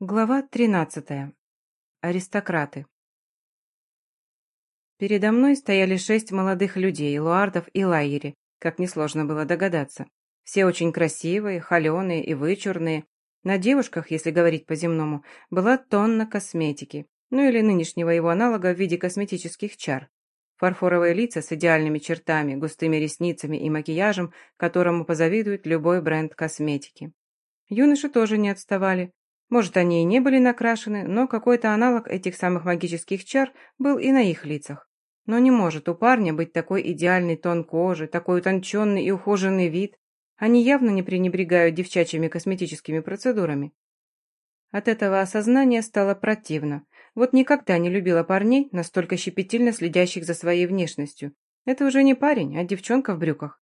Глава 13. Аристократы. Передо мной стояли шесть молодых людей, луардов и лайери, как несложно было догадаться. Все очень красивые, холеные и вычурные. На девушках, если говорить по-земному, была тонна косметики, ну или нынешнего его аналога в виде косметических чар. Фарфоровые лица с идеальными чертами, густыми ресницами и макияжем, которому позавидует любой бренд косметики. Юноши тоже не отставали, может, они и не были накрашены, но какой-то аналог этих самых магических чар был и на их лицах. Но не может у парня быть такой идеальный тон кожи, такой утонченный и ухоженный вид. Они явно не пренебрегают девчачьими косметическими процедурами. От этого осознания стало противно. Вот никогда не любила парней, настолько щепетильно следящих за своей внешностью. Это уже не парень, а девчонка в брюках.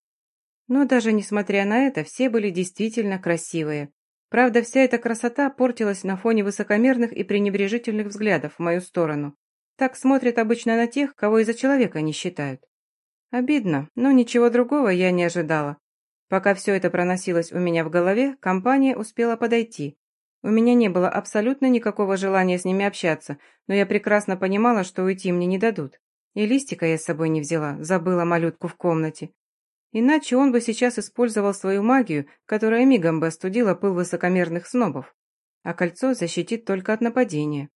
Но даже несмотря на это, все были действительно красивые. Правда, вся эта красота портилась на фоне высокомерных и пренебрежительных взглядов в мою сторону. Так смотрят обычно на тех, кого из-за человека не считают. Обидно, но ничего другого я не ожидала. Пока все это проносилось у меня в голове, компания успела подойти. У меня не было абсолютно никакого желания с ними общаться, но я прекрасно понимала, что уйти мне не дадут. И листика я с собой не взяла, забыла малютку в комнате. Иначе он бы сейчас использовал свою магию, которая мигом бы остудила пыл высокомерных снобов. А кольцо защитит только от нападения.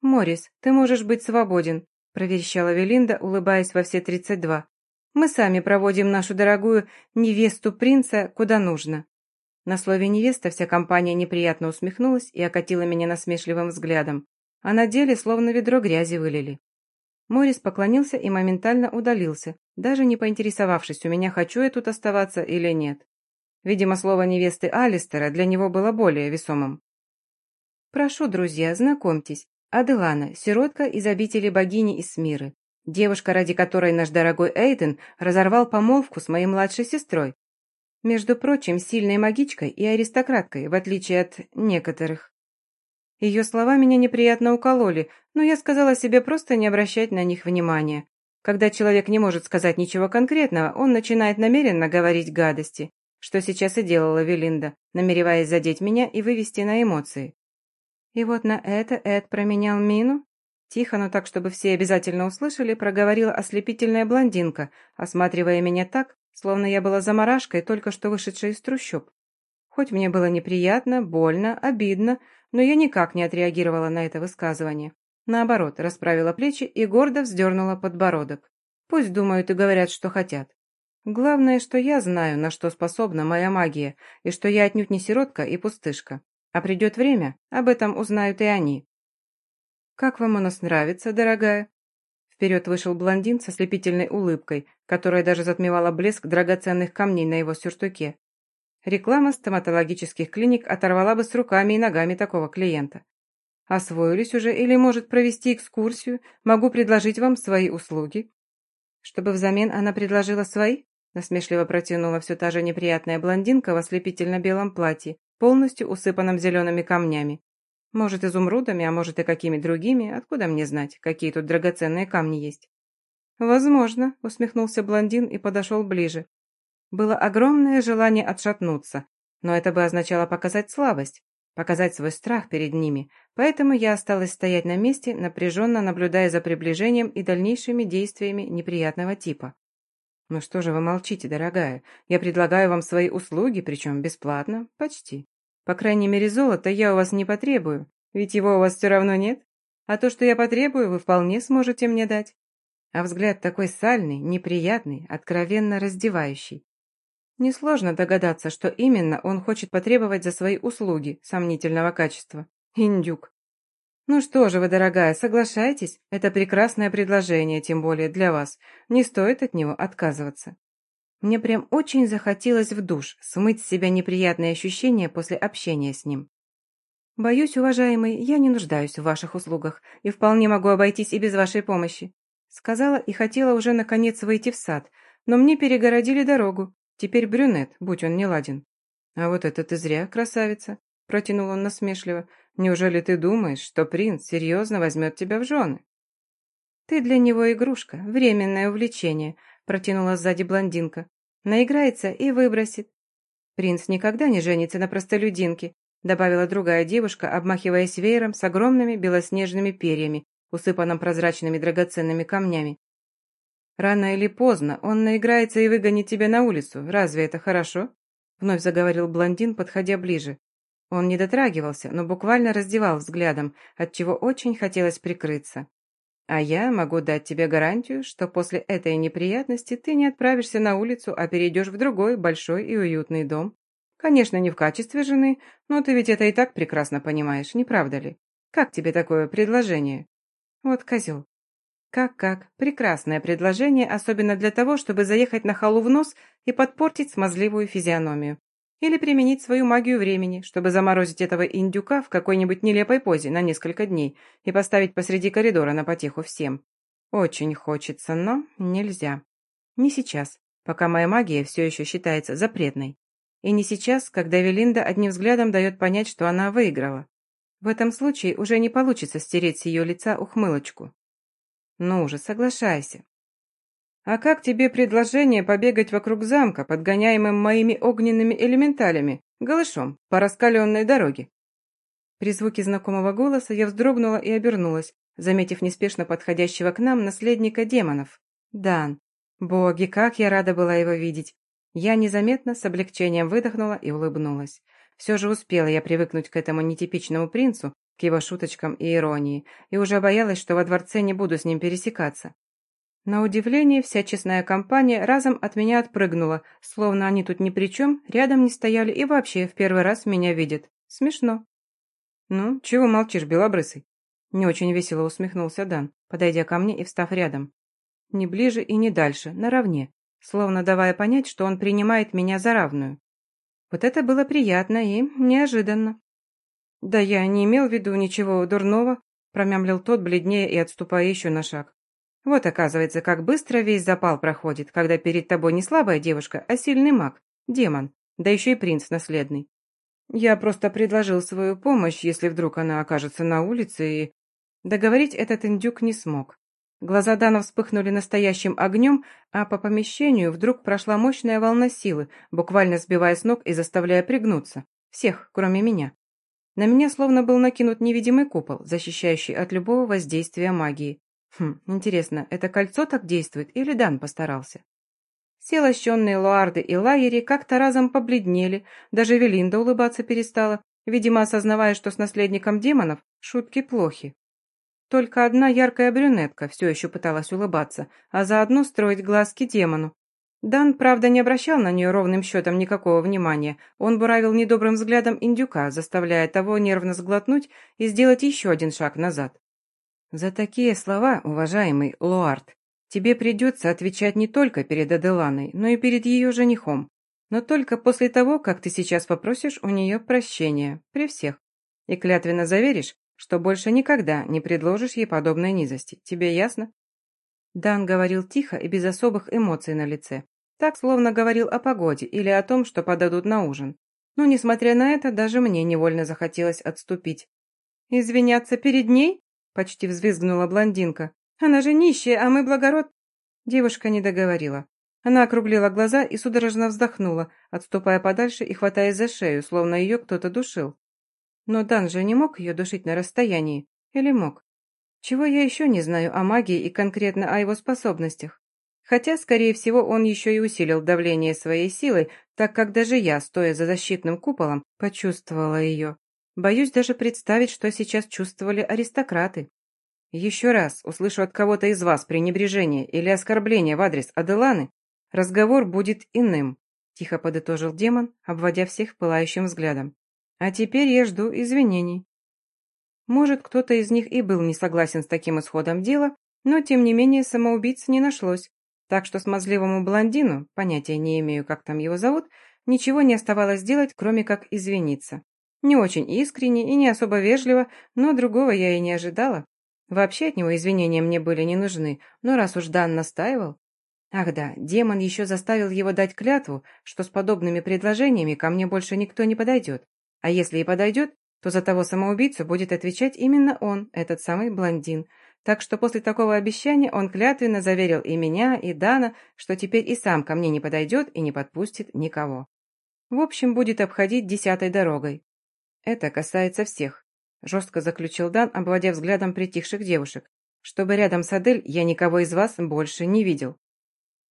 «Морис, ты можешь быть свободен», – проверещала Велинда, улыбаясь во все тридцать два. «Мы сами проводим нашу дорогую невесту принца куда нужно». На слове «невеста» вся компания неприятно усмехнулась и окатила меня насмешливым взглядом, а на деле словно ведро грязи вылили. Морис поклонился и моментально удалился, даже не поинтересовавшись, у меня хочу я тут оставаться или нет. Видимо, слово невесты Алистера для него было более весомым. «Прошу, друзья, знакомьтесь. Аделана, сиротка из обители богини Исмиры. Девушка, ради которой наш дорогой Эйден разорвал помолвку с моей младшей сестрой. Между прочим, сильной магичкой и аристократкой, в отличие от некоторых. Ее слова меня неприятно укололи, но я сказала себе просто не обращать на них внимания. Когда человек не может сказать ничего конкретного, он начинает намеренно говорить гадости, что сейчас и делала Велинда, намереваясь задеть меня и вывести на эмоции. И вот на это Эд променял мину? Тихо, но так, чтобы все обязательно услышали, проговорила ослепительная блондинка, осматривая меня так, словно я была заморашкой, только что вышедшей из трущоб. Хоть мне было неприятно, больно, обидно, но я никак не отреагировала на это высказывание. Наоборот, расправила плечи и гордо вздернула подбородок. Пусть думают и говорят, что хотят. Главное, что я знаю, на что способна моя магия, и что я отнюдь не сиротка и пустышка. А придет время, об этом узнают и они. «Как вам у нас нравится, дорогая?» Вперед вышел блондин со слепительной улыбкой, которая даже затмевала блеск драгоценных камней на его сюртуке. Реклама стоматологических клиник оторвала бы с руками и ногами такого клиента. Освоились уже или, может, провести экскурсию? Могу предложить вам свои услуги. Чтобы взамен она предложила свои? Насмешливо протянула все та же неприятная блондинка в ослепительно-белом платье, полностью усыпанном зелеными камнями. Может, изумрудами, а может и какими другими, откуда мне знать, какие тут драгоценные камни есть. «Возможно», — усмехнулся блондин и подошел ближе. Было огромное желание отшатнуться, но это бы означало показать слабость, показать свой страх перед ними, поэтому я осталась стоять на месте, напряженно наблюдая за приближением и дальнейшими действиями неприятного типа. «Ну что же вы молчите, дорогая? Я предлагаю вам свои услуги, причем бесплатно, почти. По крайней мере, золота я у вас не потребую, ведь его у вас все равно нет. А то, что я потребую, вы вполне сможете мне дать. А взгляд такой сальный, неприятный, откровенно раздевающий. Несложно догадаться, что именно он хочет потребовать за свои услуги сомнительного качества. Индюк. Ну что же вы, дорогая, соглашайтесь? Это прекрасное предложение, тем более для вас. Не стоит от него отказываться. Мне прям очень захотелось в душ, смыть с себя неприятные ощущения после общения с ним. Боюсь, уважаемый, я не нуждаюсь в ваших услугах и вполне могу обойтись и без вашей помощи. Сказала и хотела уже наконец выйти в сад, но мне перегородили дорогу, Теперь брюнет, будь он не ладен. А вот это ты зря, красавица, протянул он насмешливо. Неужели ты думаешь, что принц серьезно возьмет тебя в жены? Ты для него игрушка, временное увлечение, протянула сзади блондинка. Наиграется и выбросит. Принц никогда не женится на простолюдинке. добавила другая девушка, обмахиваясь веером с огромными белоснежными перьями, усыпанным прозрачными драгоценными камнями. «Рано или поздно он наиграется и выгонит тебя на улицу. Разве это хорошо?» Вновь заговорил блондин, подходя ближе. Он не дотрагивался, но буквально раздевал взглядом, отчего очень хотелось прикрыться. «А я могу дать тебе гарантию, что после этой неприятности ты не отправишься на улицу, а перейдешь в другой, большой и уютный дом. Конечно, не в качестве жены, но ты ведь это и так прекрасно понимаешь, не правда ли? Как тебе такое предложение?» «Вот козел. Как-как, прекрасное предложение, особенно для того, чтобы заехать на халу в нос и подпортить смазливую физиономию. Или применить свою магию времени, чтобы заморозить этого индюка в какой-нибудь нелепой позе на несколько дней и поставить посреди коридора на потеху всем. Очень хочется, но нельзя. Не сейчас, пока моя магия все еще считается запретной. И не сейчас, когда Велинда одним взглядом дает понять, что она выиграла. В этом случае уже не получится стереть с ее лица ухмылочку. Ну же, соглашайся. А как тебе предложение побегать вокруг замка, подгоняемым моими огненными элементалями, голышом, по раскаленной дороге? При звуке знакомого голоса я вздрогнула и обернулась, заметив неспешно подходящего к нам наследника демонов. Дан. Боги, как я рада была его видеть. Я незаметно с облегчением выдохнула и улыбнулась. Все же успела я привыкнуть к этому нетипичному принцу, к его шуточкам и иронии, и уже боялась, что во дворце не буду с ним пересекаться. На удивление, вся честная компания разом от меня отпрыгнула, словно они тут ни при чем, рядом не стояли и вообще в первый раз меня видят. Смешно. «Ну, чего молчишь, белобрысый?» Не очень весело усмехнулся Дан, подойдя ко мне и встав рядом. Не ближе и не дальше, наравне, словно давая понять, что он принимает меня за равную. Вот это было приятно и неожиданно. «Да я не имел в виду ничего дурного», промямлил тот, бледнее и отступая еще на шаг. «Вот, оказывается, как быстро весь запал проходит, когда перед тобой не слабая девушка, а сильный маг, демон, да еще и принц наследный. Я просто предложил свою помощь, если вдруг она окажется на улице, и...» Договорить этот индюк не смог. Глаза Дана вспыхнули настоящим огнем, а по помещению вдруг прошла мощная волна силы, буквально сбивая с ног и заставляя пригнуться. Всех, кроме меня. На меня словно был накинут невидимый купол, защищающий от любого воздействия магии. Хм, интересно, это кольцо так действует или Дан постарался? Все лощенные луарды и лайери как-то разом побледнели, даже Велинда улыбаться перестала, видимо, осознавая, что с наследником демонов шутки плохи. Только одна яркая брюнетка все еще пыталась улыбаться, а заодно строить глазки демону, Дан, правда, не обращал на нее ровным счетом никакого внимания. Он буравил недобрым взглядом индюка, заставляя того нервно сглотнуть и сделать еще один шаг назад. «За такие слова, уважаемый Луард, тебе придется отвечать не только перед Аделаной, но и перед ее женихом. Но только после того, как ты сейчас попросишь у нее прощения, при всех. И клятвенно заверишь, что больше никогда не предложишь ей подобной низости. Тебе ясно?» Дан говорил тихо и без особых эмоций на лице. Так, словно говорил о погоде или о том, что подадут на ужин. Но, несмотря на это, даже мне невольно захотелось отступить. «Извиняться перед ней?» – почти взвизгнула блондинка. «Она же нищая, а мы благород...» Девушка не договорила. Она округлила глаза и судорожно вздохнула, отступая подальше и хватаясь за шею, словно ее кто-то душил. Но Дан же не мог ее душить на расстоянии. Или мог? Чего я еще не знаю о магии и конкретно о его способностях? Хотя, скорее всего, он еще и усилил давление своей силой, так как даже я, стоя за защитным куполом, почувствовала ее. Боюсь даже представить, что сейчас чувствовали аристократы. Еще раз услышу от кого-то из вас пренебрежение или оскорбление в адрес Аделаны, разговор будет иным, тихо подытожил демон, обводя всех пылающим взглядом. А теперь я жду извинений. Может, кто-то из них и был не согласен с таким исходом дела, но, тем не менее, самоубийц не нашлось, так что смазливому блондину, понятия не имею, как там его зовут, ничего не оставалось делать, кроме как извиниться. Не очень искренне и не особо вежливо, но другого я и не ожидала. Вообще от него извинения мне были не нужны, но раз уж Дан настаивал... Ах да, демон еще заставил его дать клятву, что с подобными предложениями ко мне больше никто не подойдет. А если и подойдет, то за того самоубийцу будет отвечать именно он, этот самый блондин, так что после такого обещания он клятвенно заверил и меня, и Дана, что теперь и сам ко мне не подойдет и не подпустит никого. В общем, будет обходить десятой дорогой. «Это касается всех», – жестко заключил Дан, обводя взглядом притихших девушек. «Чтобы рядом с Адель я никого из вас больше не видел».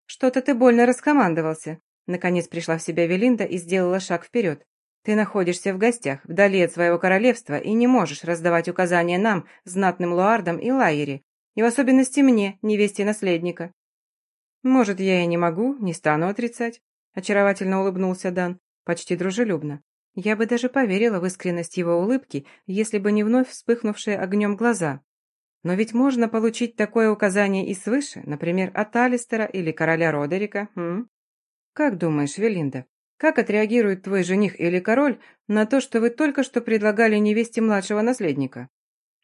«Что-то ты больно раскомандовался», – наконец пришла в себя Велинда и сделала шаг вперед. «Ты находишься в гостях, вдали от своего королевства, и не можешь раздавать указания нам, знатным луардам и лайере, и в особенности мне, невесте наследника». «Может, я и не могу, не стану отрицать», – очаровательно улыбнулся Дан, почти дружелюбно. Я бы даже поверила в искренность его улыбки, если бы не вновь вспыхнувшие огнем глаза. Но ведь можно получить такое указание и свыше, например, от Алистера или короля Родерика. М? Как думаешь, Велинда, как отреагирует твой жених или король на то, что вы только что предлагали невесте младшего наследника?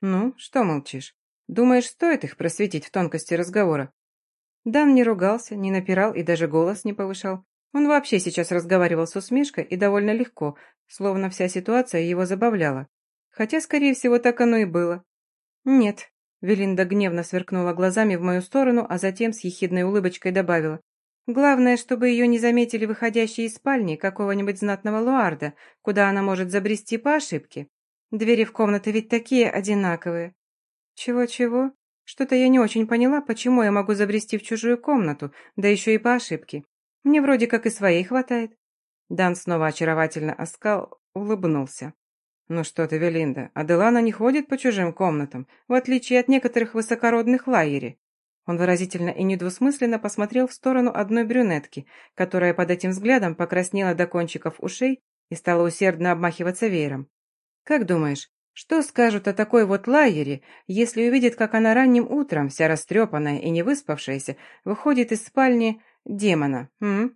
Ну, что молчишь? Думаешь, стоит их просветить в тонкости разговора? Дан не ругался, не напирал и даже голос не повышал. Он вообще сейчас разговаривал с усмешкой и довольно легко, словно вся ситуация его забавляла. Хотя, скорее всего, так оно и было. «Нет», — Велинда гневно сверкнула глазами в мою сторону, а затем с ехидной улыбочкой добавила. «Главное, чтобы ее не заметили выходящие из спальни какого-нибудь знатного луарда, куда она может забрести по ошибке. Двери в комнаты ведь такие одинаковые». «Чего-чего? Что-то я не очень поняла, почему я могу забрести в чужую комнату, да еще и по ошибке. Мне вроде как и своей хватает». Дан снова очаровательно оскал, улыбнулся. «Ну что ты, Велинда, Аделана не ходит по чужим комнатам, в отличие от некоторых высокородных лайери». Он выразительно и недвусмысленно посмотрел в сторону одной брюнетки, которая под этим взглядом покраснела до кончиков ушей и стала усердно обмахиваться веером. «Как думаешь, что скажут о такой вот лайере, если увидят, как она ранним утром, вся растрепанная и невыспавшаяся, выходит из спальни демона, м?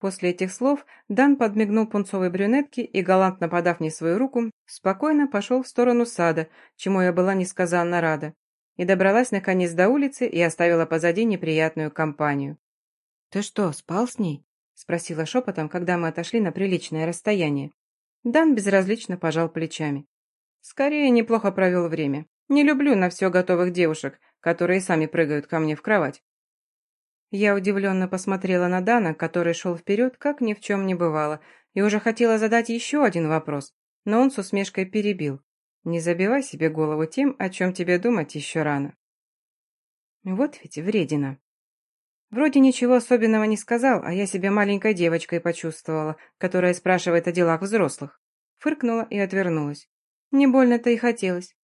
После этих слов Дан подмигнул пунцовой брюнетке и, галантно подав мне свою руку, спокойно пошел в сторону сада, чему я была несказанно рада, и добралась наконец до улицы и оставила позади неприятную компанию. «Ты что, спал с ней?» — спросила шепотом, когда мы отошли на приличное расстояние. Дан безразлично пожал плечами. «Скорее, неплохо провел время. Не люблю на все готовых девушек, которые сами прыгают ко мне в кровать. Я удивленно посмотрела на Дана, который шел вперед, как ни в чем не бывало, и уже хотела задать еще один вопрос, но он с усмешкой перебил. «Не забивай себе голову тем, о чем тебе думать еще рано». Вот ведь вредина. Вроде ничего особенного не сказал, а я себя маленькой девочкой почувствовала, которая спрашивает о делах взрослых. Фыркнула и отвернулась. Не больно-то и хотелось.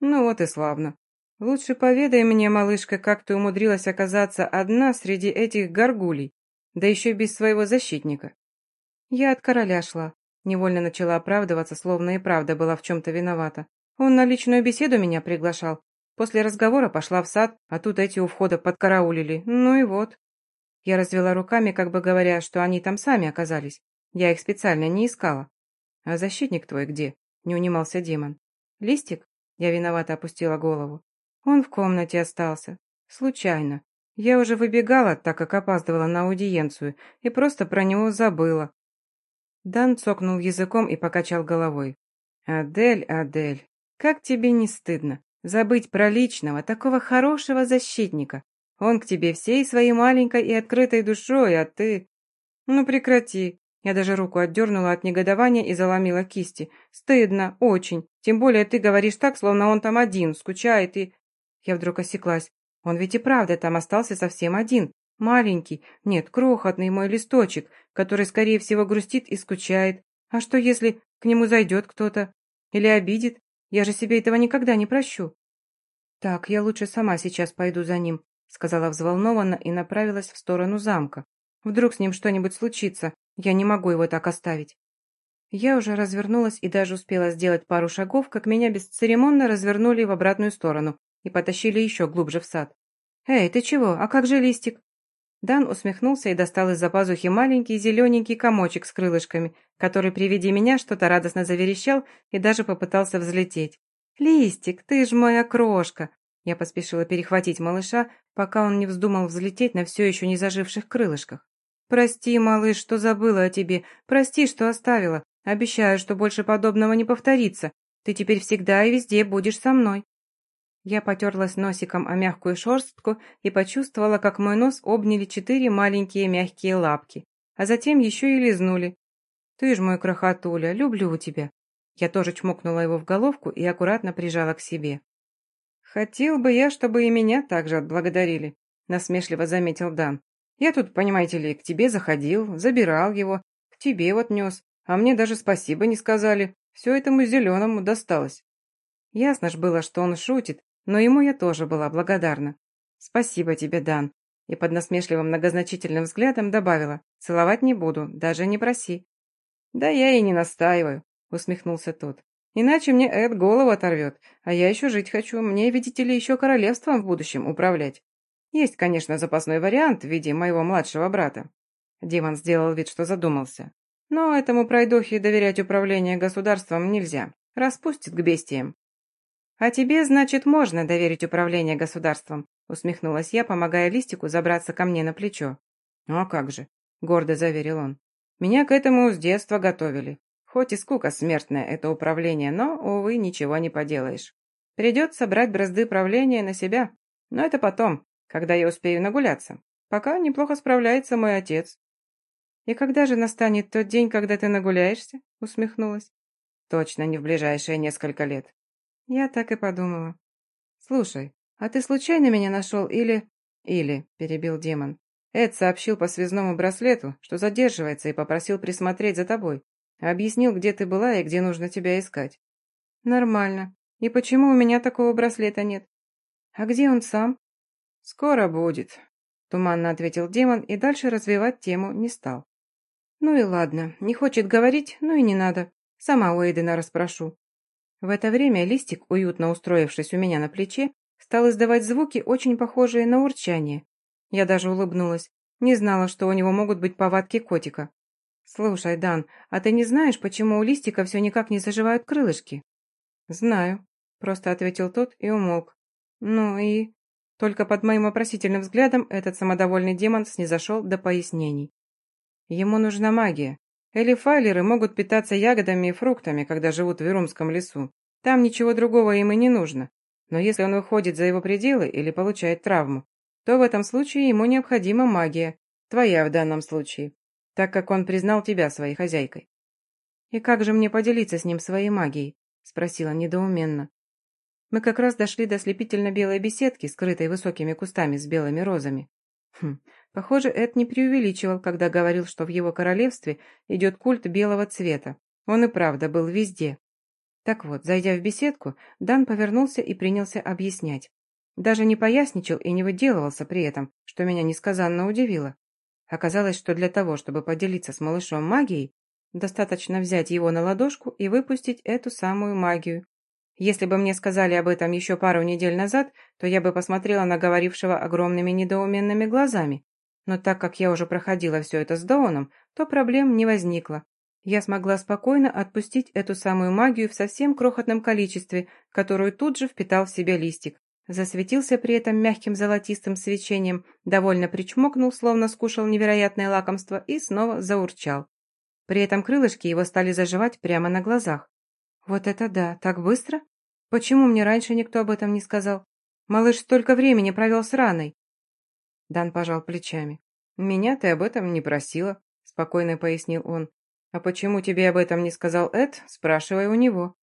Ну вот и славно. «Лучше поведай мне, малышка, как ты умудрилась оказаться одна среди этих горгулей, да еще без своего защитника». «Я от короля шла», — невольно начала оправдываться, словно и правда была в чем-то виновата. «Он на личную беседу меня приглашал. После разговора пошла в сад, а тут эти у входа подкараулили. Ну и вот». Я развела руками, как бы говоря, что они там сами оказались. Я их специально не искала. «А защитник твой где?» — не унимался демон. «Листик?» — я виновато опустила голову. Он в комнате остался. Случайно. Я уже выбегала, так как опаздывала на аудиенцию, и просто про него забыла. Дан цокнул языком и покачал головой. «Адель, Адель, как тебе не стыдно? Забыть про личного, такого хорошего защитника. Он к тебе всей своей маленькой и открытой душой, а ты...» «Ну прекрати». Я даже руку отдернула от негодования и заломила кисти. «Стыдно, очень. Тем более ты говоришь так, словно он там один, скучает и...» Я вдруг осеклась. Он ведь и правда там остался совсем один. Маленький, нет, крохотный мой листочек, который, скорее всего, грустит и скучает. А что, если к нему зайдет кто-то? Или обидит? Я же себе этого никогда не прощу. Так, я лучше сама сейчас пойду за ним, сказала взволнованно и направилась в сторону замка. Вдруг с ним что-нибудь случится, я не могу его так оставить. Я уже развернулась и даже успела сделать пару шагов, как меня бесцеремонно развернули в обратную сторону, и потащили еще глубже в сад. «Эй, ты чего? А как же листик?» Дан усмехнулся и достал из-за пазухи маленький зелененький комочек с крылышками, который при виде меня что-то радостно заверещал и даже попытался взлететь. «Листик, ты ж моя крошка!» Я поспешила перехватить малыша, пока он не вздумал взлететь на все еще не заживших крылышках. «Прости, малыш, что забыла о тебе. Прости, что оставила. Обещаю, что больше подобного не повторится. Ты теперь всегда и везде будешь со мной». Я потерлась носиком о мягкую шерстку и почувствовала, как мой нос обняли четыре маленькие мягкие лапки, а затем еще и лизнули. «Ты ж мой крохотуля, люблю тебя». Я тоже чмокнула его в головку и аккуратно прижала к себе. «Хотел бы я, чтобы и меня также отблагодарили», — насмешливо заметил Дан. «Я тут, понимаете ли, к тебе заходил, забирал его, к тебе вот нес, а мне даже спасибо не сказали. Все этому зеленому досталось». Ясно ж было, что он шутит, но ему я тоже была благодарна. «Спасибо тебе, Дан», и под насмешливым многозначительным взглядом добавила, «Целовать не буду, даже не проси». «Да я и не настаиваю», — усмехнулся тот. «Иначе мне Эд голову оторвет, а я еще жить хочу, мне, видите ли, еще королевством в будущем управлять. Есть, конечно, запасной вариант в виде моего младшего брата». Демон сделал вид, что задумался. «Но этому пройдохе доверять управление государством нельзя. Распустит к бестиям. «А тебе, значит, можно доверить управление государством», усмехнулась я, помогая Листику забраться ко мне на плечо. «Ну а как же», — гордо заверил он. «Меня к этому с детства готовили. Хоть и скука смертная это управление, но, увы, ничего не поделаешь. Придется брать бразды правления на себя. Но это потом, когда я успею нагуляться. Пока неплохо справляется мой отец». «И когда же настанет тот день, когда ты нагуляешься?» усмехнулась. «Точно не в ближайшие несколько лет. Я так и подумала. «Слушай, а ты случайно меня нашел или...» «Или», — перебил демон. «Эд сообщил по связному браслету, что задерживается и попросил присмотреть за тобой. Объяснил, где ты была и где нужно тебя искать». «Нормально. И почему у меня такого браслета нет? А где он сам?» «Скоро будет», — туманно ответил демон и дальше развивать тему не стал. «Ну и ладно, не хочет говорить, ну и не надо. Сама у Эйдена расспрошу. В это время листик, уютно устроившись у меня на плече, стал издавать звуки, очень похожие на урчание. Я даже улыбнулась. Не знала, что у него могут быть повадки котика. «Слушай, Дан, а ты не знаешь, почему у листика все никак не заживают крылышки?» «Знаю», — просто ответил тот и умолк. «Ну и...» Только под моим вопросительным взглядом этот самодовольный демон снизошел до пояснений. «Ему нужна магия. Элифайлеры могут питаться ягодами и фруктами, когда живут в Верумском лесу. Там ничего другого им и не нужно. Но если он выходит за его пределы или получает травму, то в этом случае ему необходима магия, твоя в данном случае, так как он признал тебя своей хозяйкой. «И как же мне поделиться с ним своей магией?» – спросила недоуменно. Мы как раз дошли до слепительно-белой беседки, скрытой высокими кустами с белыми розами. Хм, похоже, Эд не преувеличивал, когда говорил, что в его королевстве идет культ белого цвета. Он и правда был везде. Так вот, зайдя в беседку, Дан повернулся и принялся объяснять. Даже не поясничал и не выделывался при этом, что меня несказанно удивило. Оказалось, что для того, чтобы поделиться с малышом магией, достаточно взять его на ладошку и выпустить эту самую магию, если бы мне сказали об этом еще пару недель назад, то я бы посмотрела на говорившего огромными недоуменными глазами. Но так как я уже проходила все это с Доуном, то проблем не возникло. Я смогла спокойно отпустить эту самую магию в совсем крохотном количестве, которую тут же впитал в себя листик. Засветился при этом мягким золотистым свечением, довольно причмокнул, словно скушал невероятное лакомство, и снова заурчал. При этом крылышки его стали заживать прямо на глазах. «Вот это да! Так быстро?» Почему мне раньше никто об этом не сказал? Малыш столько времени провел с раной. Дан пожал плечами. «Меня ты об этом не просила», — спокойно пояснил он. «А почему тебе об этом не сказал Эд, спрашивай у него».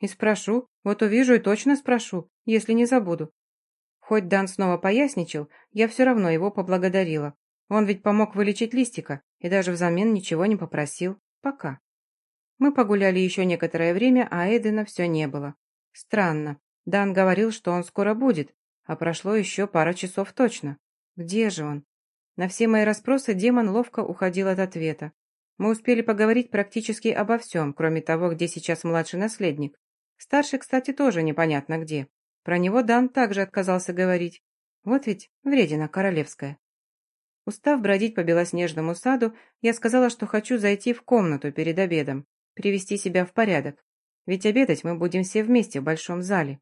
«И спрошу. Вот увижу и точно спрошу, если не забуду». Хоть Дан снова поясничал, я все равно его поблагодарила. Он ведь помог вылечить листика и даже взамен ничего не попросил. Пока. Мы погуляли еще некоторое время, а Эдена все не было. Странно. Дан говорил, что он скоро будет, а прошло еще пара часов точно. Где же он? На все мои расспросы демон ловко уходил от ответа. Мы успели поговорить практически обо всем, кроме того, где сейчас младший наследник. Старший, кстати, тоже непонятно где. Про него Дан также отказался говорить. Вот ведь вредина королевская. Устав бродить по белоснежному саду, я сказала, что хочу зайти в комнату перед обедом, привести себя в порядок. Ведь обедать мы будем все вместе в большом зале.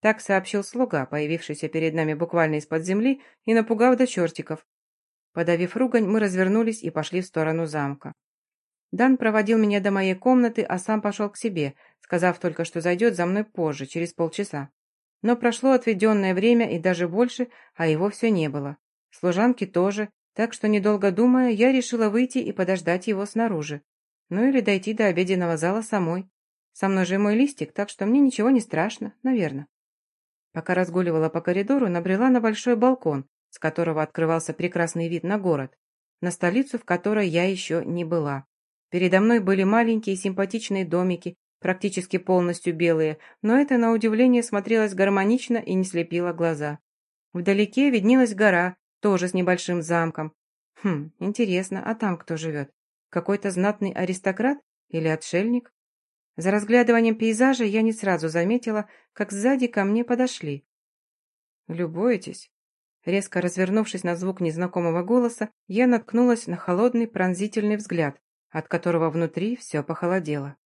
Так сообщил слуга, появившийся перед нами буквально из-под земли и напугав до чертиков. Подавив ругань, мы развернулись и пошли в сторону замка. Дан проводил меня до моей комнаты, а сам пошел к себе, сказав только, что зайдет за мной позже, через полчаса. Но прошло отведенное время и даже больше, а его все не было. Служанки тоже, так что, недолго думая, я решила выйти и подождать его снаружи. Ну или дойти до обеденного зала самой. Со мной же мой листик, так что мне ничего не страшно, наверное. Пока разгуливала по коридору, набрела на большой балкон, с которого открывался прекрасный вид на город, на столицу, в которой я еще не была. Передо мной были маленькие симпатичные домики, практически полностью белые, но это, на удивление, смотрелось гармонично и не слепило глаза. Вдалеке виднелась гора, тоже с небольшим замком. Хм, интересно, а там кто живет? Какой-то знатный аристократ или отшельник? За разглядыванием пейзажа я не сразу заметила, как сзади ко мне подошли. «Любуетесь?» Резко развернувшись на звук незнакомого голоса, я наткнулась на холодный пронзительный взгляд, от которого внутри все похолодело.